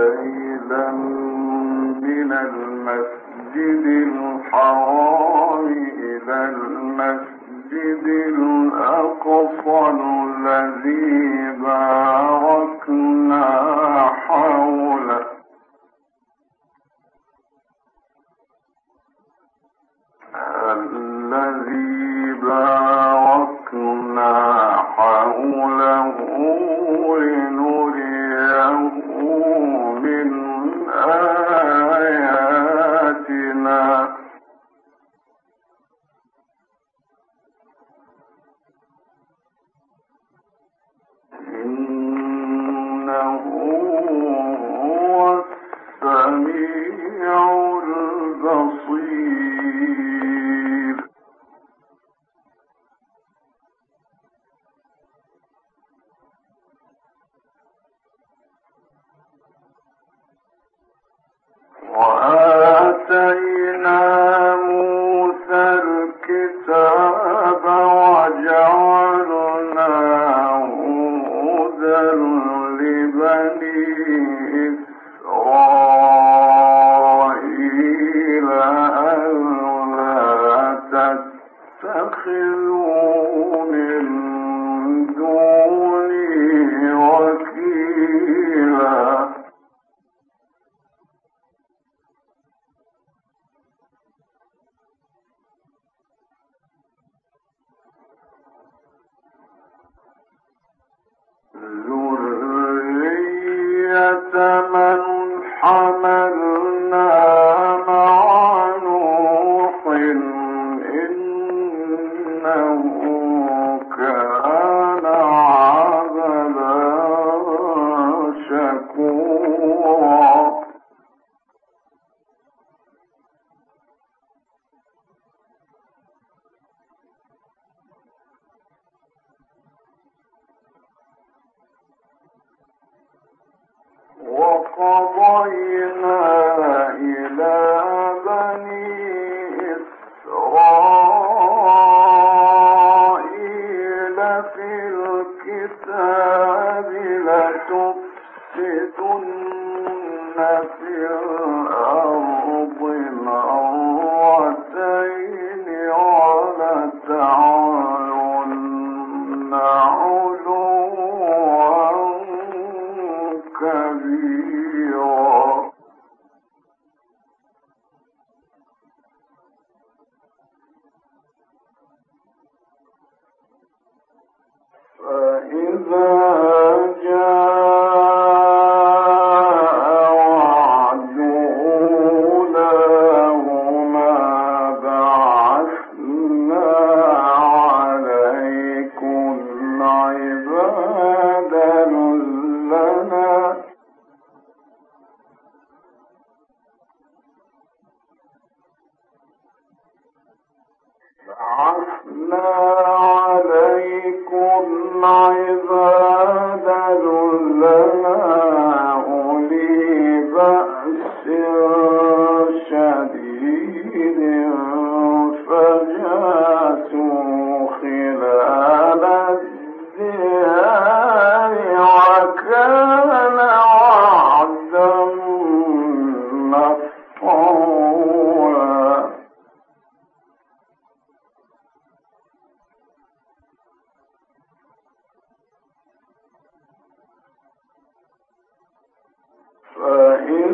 ليلا من المسجد الحرام إلى المسجد الأقصى الذي باركنا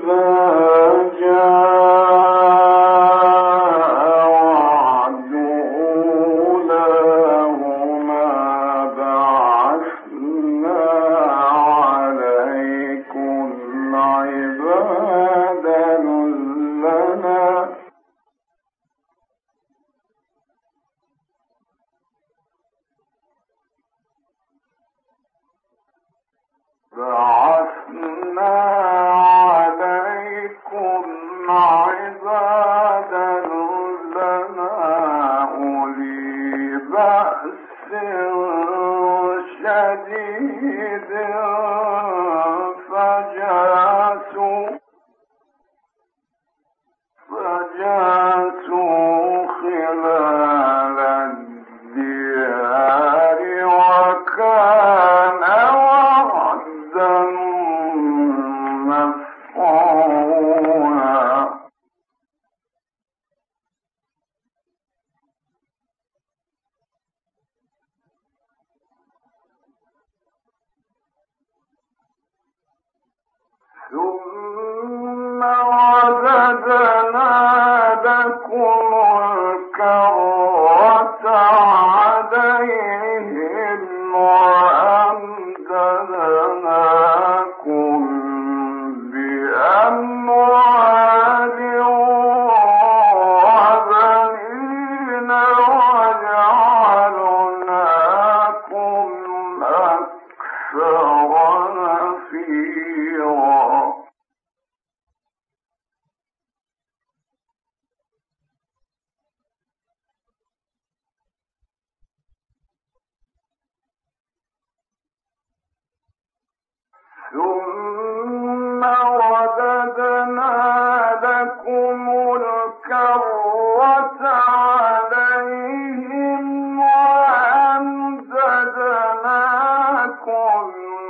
الظالمين شديد for فَأَمَّا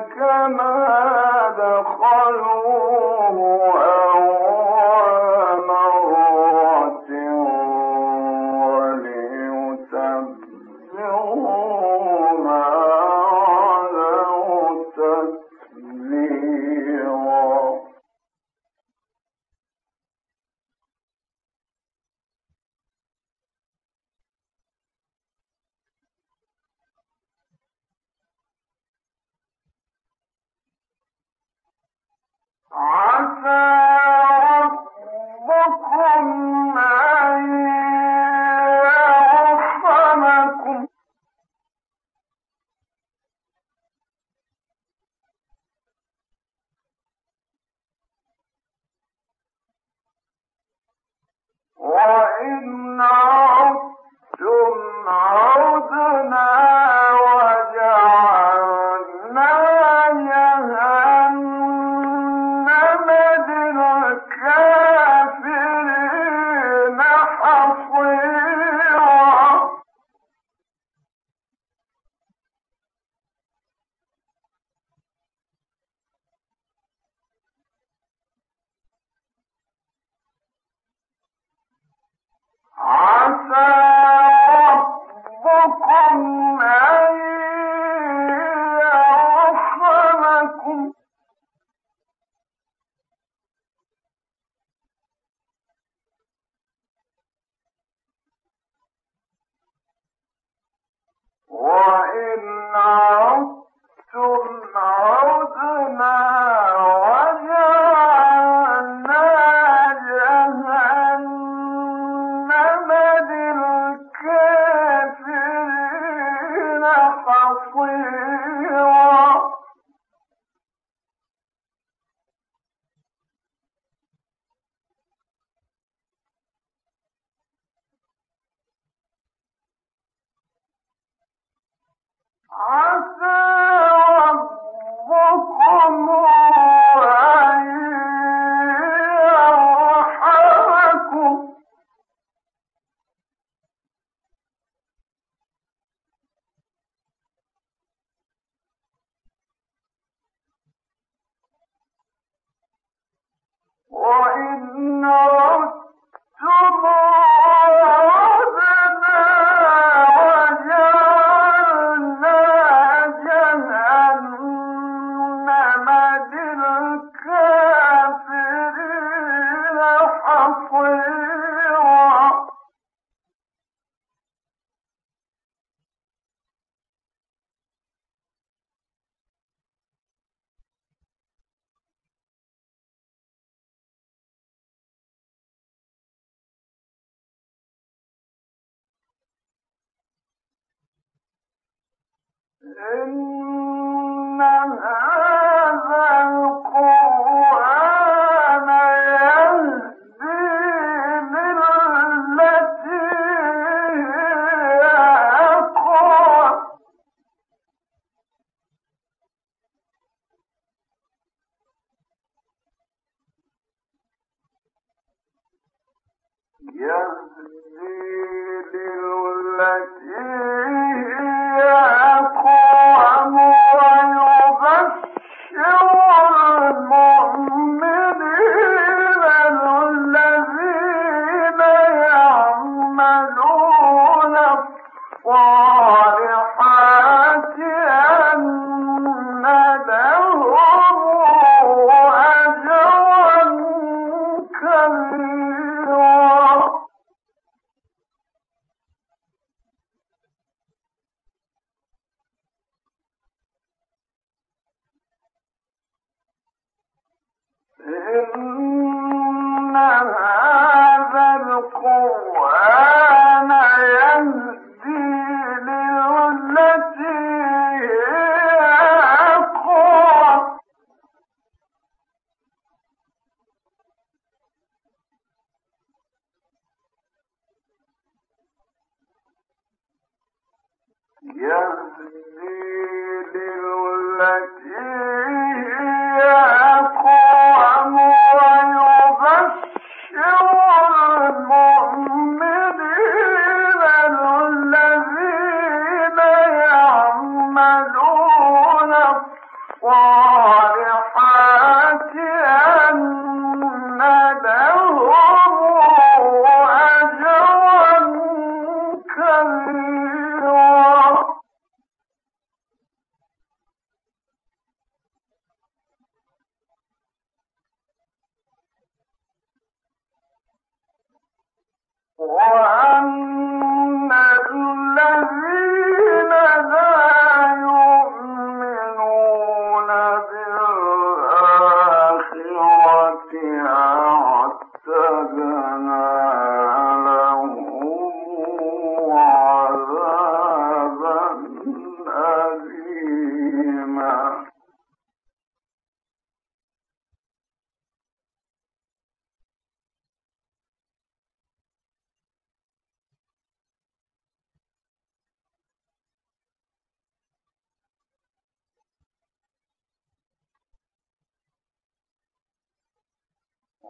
كما عسى عَسَى and إن هذا القرآن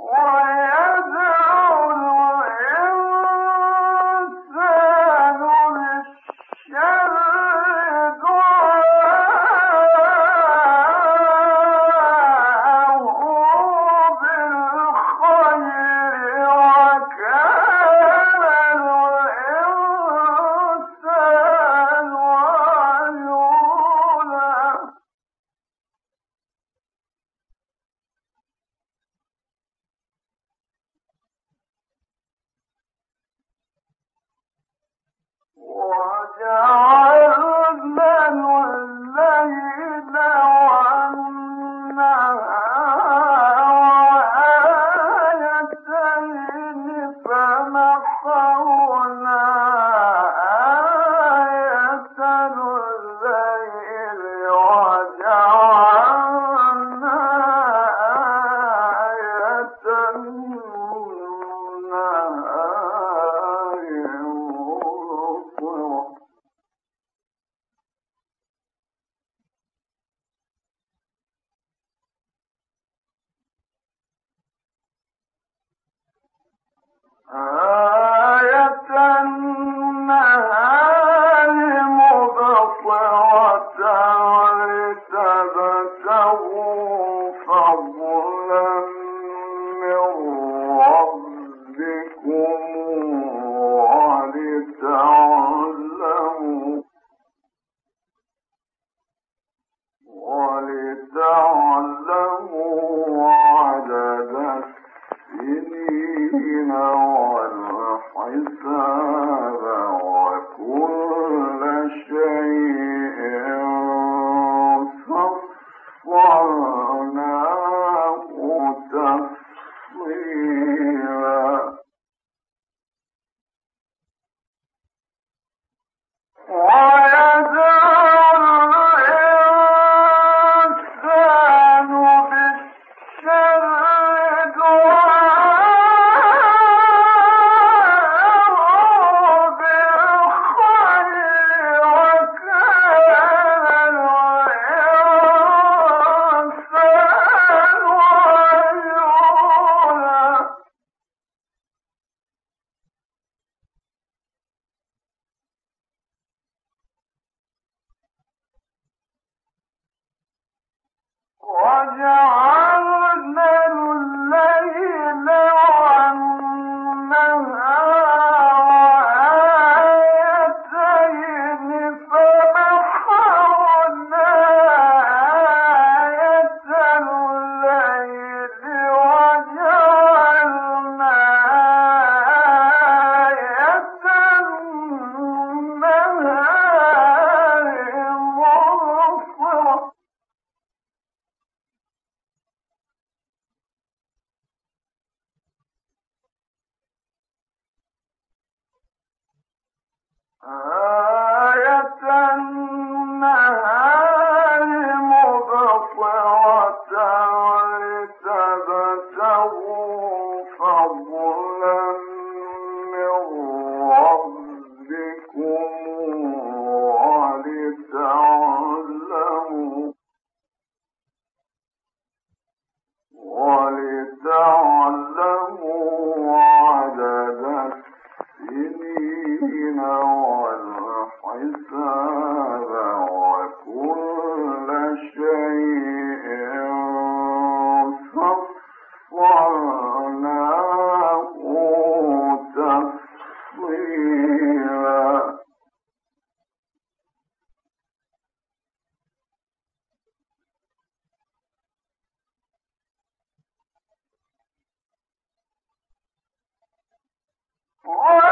وعلى وجعل 啊。ஆகலாம் Oh!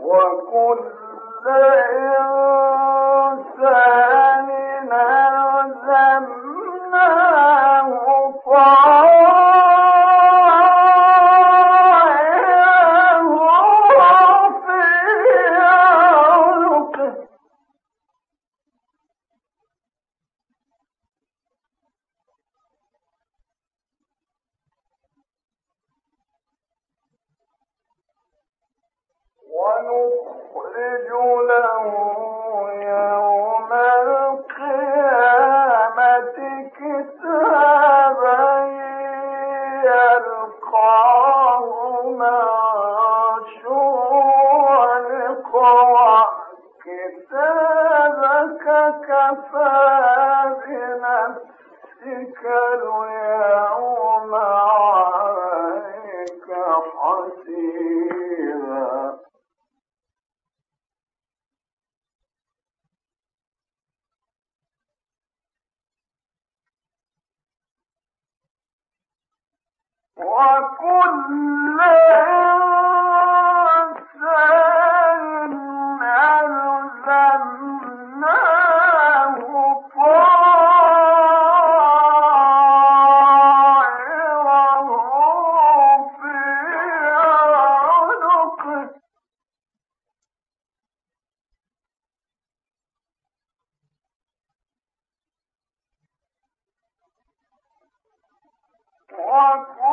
وكل إنسان ألزمناه طائر ما وذكروا